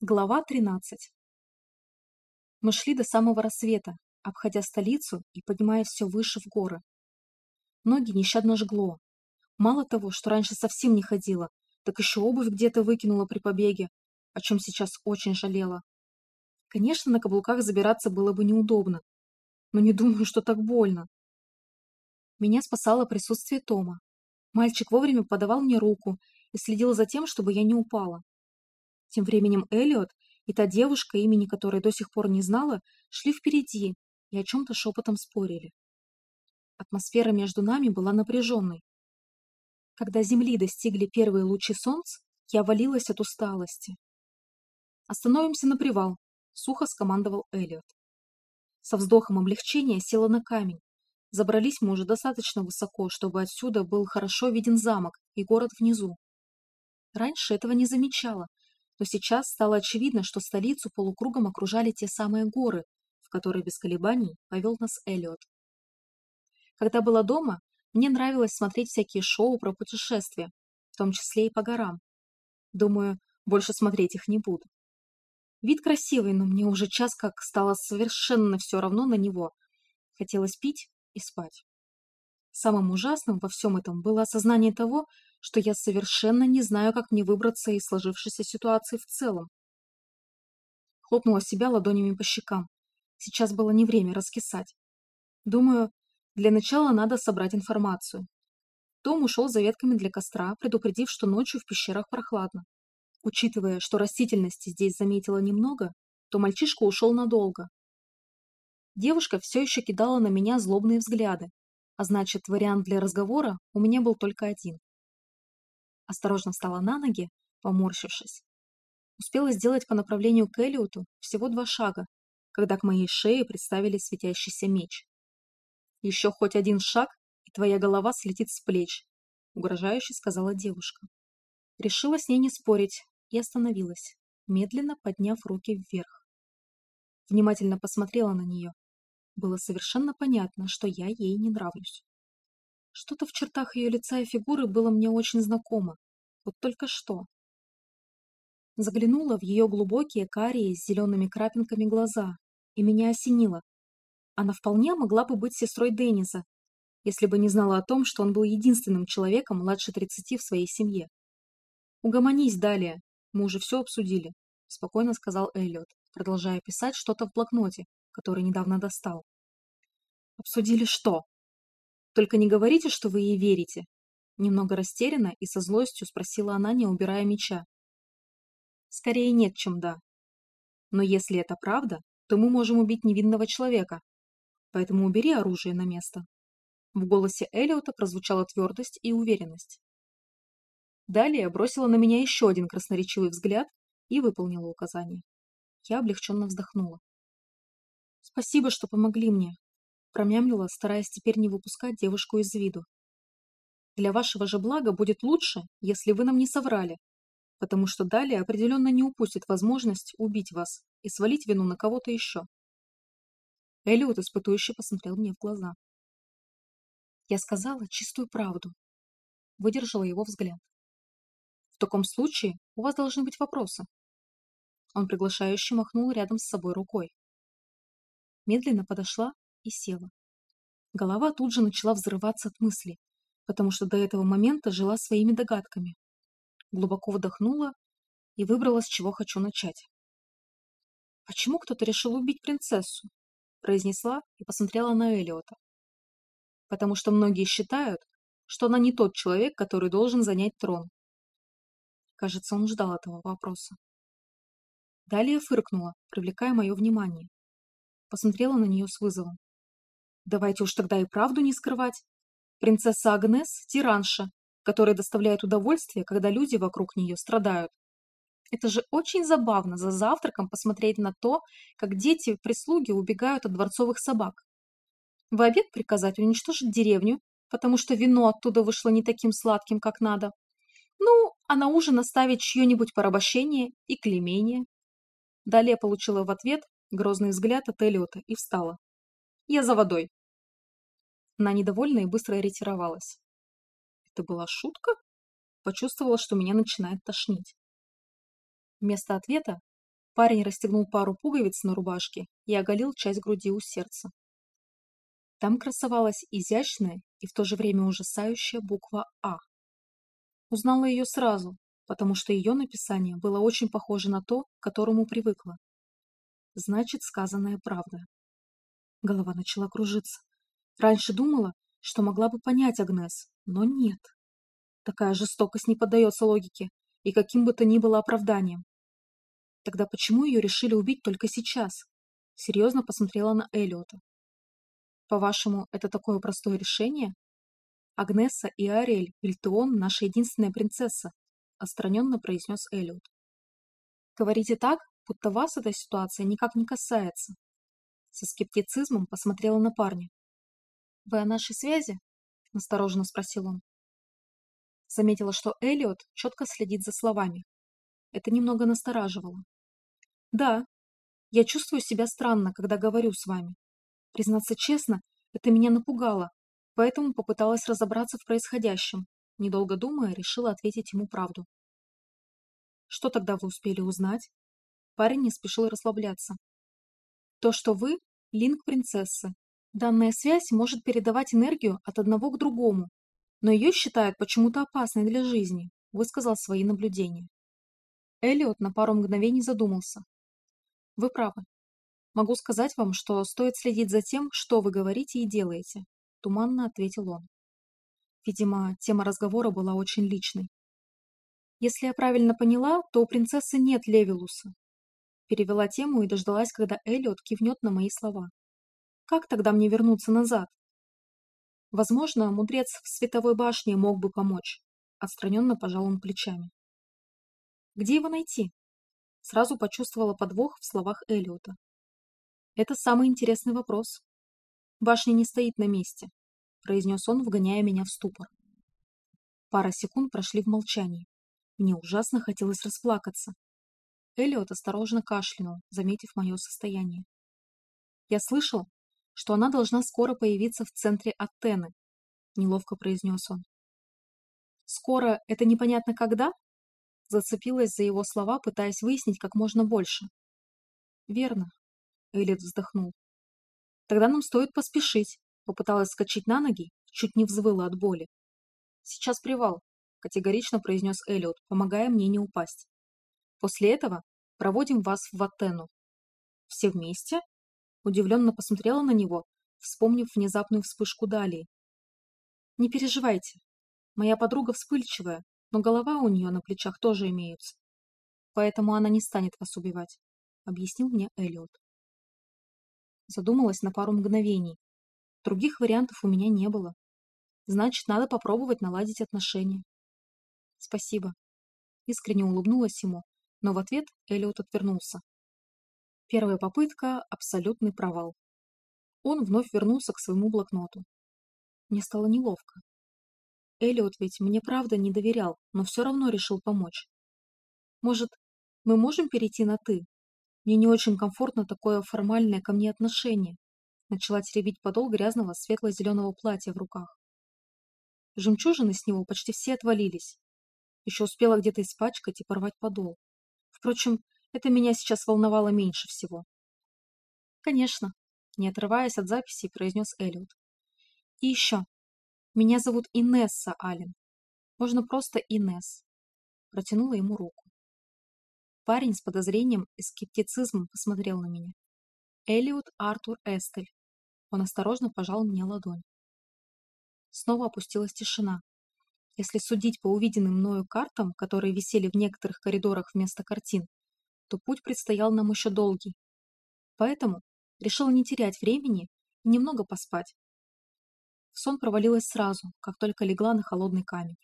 Глава 13 Мы шли до самого рассвета, обходя столицу и поднимаясь все выше в горы. Ноги нещадно жгло. Мало того, что раньше совсем не ходила, так еще обувь где-то выкинула при побеге, о чем сейчас очень жалела. Конечно, на каблуках забираться было бы неудобно, но не думаю, что так больно. Меня спасало присутствие Тома. Мальчик вовремя подавал мне руку и следил за тем, чтобы я не упала. Тем временем Эллиот и та девушка, имени которой до сих пор не знала, шли впереди и о чем-то шепотом спорили. Атмосфера между нами была напряженной. Когда земли достигли первые лучи солнца, я валилась от усталости. «Остановимся на привал», — сухо скомандовал Эллиот. Со вздохом облегчения села на камень. Забрались мы уже достаточно высоко, чтобы отсюда был хорошо виден замок и город внизу. Раньше этого не замечала, но сейчас стало очевидно, что столицу полукругом окружали те самые горы, в которые без колебаний повел нас Эллиот. Когда была дома, мне нравилось смотреть всякие шоу про путешествия, в том числе и по горам. Думаю, больше смотреть их не буду. Вид красивый, но мне уже час как стало совершенно все равно на него. Хотелось пить и спать. Самым ужасным во всем этом было осознание того, что я совершенно не знаю, как мне выбраться из сложившейся ситуации в целом. Хлопнула себя ладонями по щекам. Сейчас было не время раскисать. Думаю, для начала надо собрать информацию. Том ушел за ветками для костра, предупредив, что ночью в пещерах прохладно. Учитывая, что растительности здесь заметила немного, то мальчишка ушел надолго. Девушка все еще кидала на меня злобные взгляды, а значит, вариант для разговора у меня был только один. Осторожно встала на ноги, поморщившись. Успела сделать по направлению к Элиоту всего два шага, когда к моей шее представили светящийся меч. «Еще хоть один шаг, и твоя голова слетит с плеч», — угрожающе сказала девушка. Решила с ней не спорить и остановилась, медленно подняв руки вверх. Внимательно посмотрела на нее. Было совершенно понятно, что я ей не нравлюсь. Что-то в чертах ее лица и фигуры было мне очень знакомо. Вот только что. Заглянула в ее глубокие карие с зелеными крапинками глаза, и меня осенило. Она вполне могла бы быть сестрой Денниса, если бы не знала о том, что он был единственным человеком младше тридцати в своей семье. «Угомонись далее, мы уже все обсудили», — спокойно сказал Эллиот, продолжая писать что-то в блокноте, который недавно достал. «Обсудили что?» Только не говорите, что вы ей верите. Немного растерянно и со злостью спросила она, не убирая меча. Скорее нет, чем да. Но если это правда, то мы можем убить невинного человека. Поэтому убери оружие на место. В голосе Элиота прозвучала твердость и уверенность. Далее бросила на меня еще один красноречивый взгляд и выполнила указание. Я облегченно вздохнула. «Спасибо, что помогли мне промямлила, стараясь теперь не выпускать девушку из виду. Для вашего же блага будет лучше, если вы нам не соврали, потому что далее определенно не упустит возможность убить вас и свалить вину на кого-то еще. Элиот испытующе посмотрел мне в глаза. Я сказала чистую правду. Выдержала его взгляд. В таком случае у вас должны быть вопросы. Он приглашающе махнул рядом с собой рукой. Медленно подошла и села. Голова тут же начала взрываться от мыслей, потому что до этого момента жила своими догадками. Глубоко вдохнула и выбрала, с чего хочу начать. «Почему кто-то решил убить принцессу?» произнесла и посмотрела на Элиота. «Потому что многие считают, что она не тот человек, который должен занять трон». Кажется, он ждал этого вопроса. Далее фыркнула, привлекая мое внимание. Посмотрела на нее с вызовом. Давайте уж тогда и правду не скрывать. Принцесса Агнес – тиранша, которая доставляет удовольствие, когда люди вокруг нее страдают. Это же очень забавно за завтраком посмотреть на то, как дети в прислуге убегают от дворцовых собак. В обед приказать уничтожить деревню, потому что вино оттуда вышло не таким сладким, как надо. Ну, а на ужин оставить чье-нибудь порабощение и клеймение. Далее получила в ответ грозный взгляд от Эллиота и встала. «Я за водой». Она недовольна и быстро ретировалась. Это была шутка? Почувствовала, что меня начинает тошнить. Вместо ответа Парень расстегнул пару пуговиц на рубашке и оголил часть груди у сердца. Там красовалась изящная и в то же время ужасающая буква «А». Узнала ее сразу, потому что ее написание было очень похоже на то, к которому привыкла. Значит, сказанная правда. Голова начала кружиться. Раньше думала, что могла бы понять Агнес, но нет. Такая жестокость не поддается логике и каким бы то ни было оправданием. Тогда почему ее решили убить только сейчас? Серьезно посмотрела на Эллиота. По-вашему, это такое простое решение? Агнеса и Ариэль Вильтеон – наша единственная принцесса, отстраненно произнес Эллиот. Говорите так, будто вас эта ситуация никак не касается. Со скептицизмом посмотрела на парня. Вы о нашей связи? Настороженно спросил он. Заметила, что Эллиот четко следит за словами. Это немного настораживало. Да, я чувствую себя странно, когда говорю с вами. Признаться честно, это меня напугало, поэтому попыталась разобраться в происходящем. Недолго думая, решила ответить ему правду. Что тогда вы успели узнать? Парень не спешил расслабляться. То, что вы – линк принцессы. Данная связь может передавать энергию от одного к другому, но ее считают почему-то опасной для жизни, высказал свои наблюдения. Эллиот на пару мгновений задумался, вы правы. Могу сказать вам, что стоит следить за тем, что вы говорите и делаете, туманно ответил он. Видимо, тема разговора была очень личной. Если я правильно поняла, то у принцессы нет Левилуса. Перевела тему и дождалась, когда Эллиот кивнет на мои слова. Как тогда мне вернуться назад? Возможно, мудрец в световой башне мог бы помочь. Отстраненно пожал он плечами. Где его найти? Сразу почувствовала подвох в словах Элиота. Это самый интересный вопрос. Башня не стоит на месте, произнес он, вгоняя меня в ступор. Пара секунд прошли в молчании. Мне ужасно хотелось расплакаться. Элиот осторожно кашлянул, заметив мое состояние. Я слышал, что она должна скоро появиться в центре Аттены, неловко произнес он. Скоро это непонятно когда? Зацепилась за его слова, пытаясь выяснить как можно больше. «Верно», — Элит вздохнул. «Тогда нам стоит поспешить», — попыталась скачать на ноги, чуть не взвыла от боли. «Сейчас привал», — категорично произнес Эллиот, помогая мне не упасть. «После этого проводим вас в Ваттену». «Все вместе?» Удивленно посмотрела на него, вспомнив внезапную вспышку Далии. «Не переживайте. Моя подруга вспыльчивая, но голова у нее на плечах тоже имеется. Поэтому она не станет вас убивать, объяснил мне Эллиот. Задумалась на пару мгновений. Других вариантов у меня не было. Значит, надо попробовать наладить отношения. Спасибо. Искренне улыбнулась ему, но в ответ Эллиот отвернулся. Первая попытка – абсолютный провал. Он вновь вернулся к своему блокноту. Мне стало неловко. Эллиот ведь мне правда не доверял, но все равно решил помочь. Может, мы можем перейти на «ты»? Мне не очень комфортно такое формальное ко мне отношение. Начала теребить подол грязного светло-зеленого платья в руках. Жемчужины с него почти все отвалились. Еще успела где-то испачкать и порвать подол. Впрочем, это меня сейчас волновало меньше всего. «Конечно», — не отрываясь от записи, произнес Эллиот. «И еще, меня зовут Инесса Аллен. Можно просто Инесс. Протянула ему руку. Парень с подозрением и скептицизмом посмотрел на меня. Элиот Артур Эстель. Он осторожно пожал мне ладонь. Снова опустилась тишина. Если судить по увиденным мною картам, которые висели в некоторых коридорах вместо картин, то путь предстоял нам еще долгий. Поэтому решил не терять времени и немного поспать, сон провалилась сразу, как только легла на холодный камень.